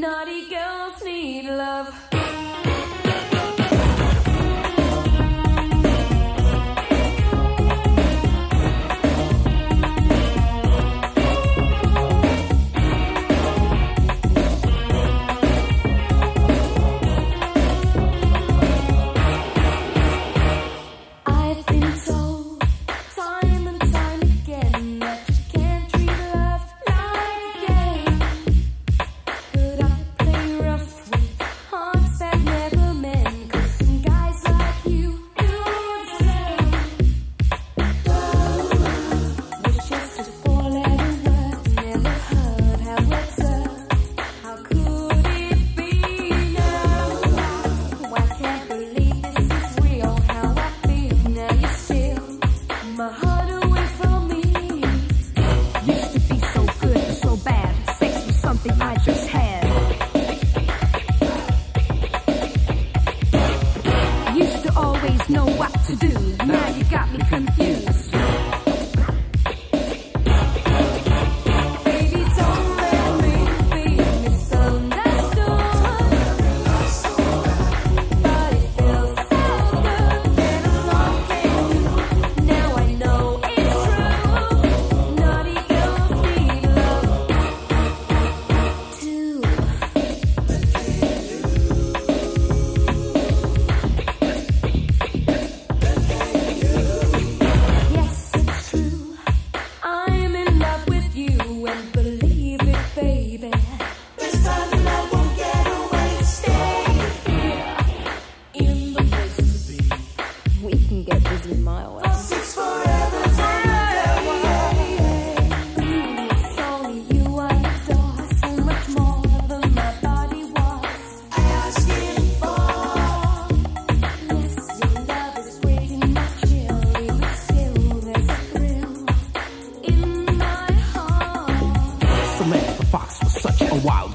Naughty girls need love. I just had. Used to always know what to do, now you got me confused.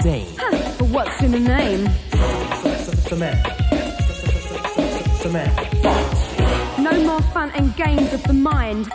day. Huh, but what's in a name? No more fun and games of the mind.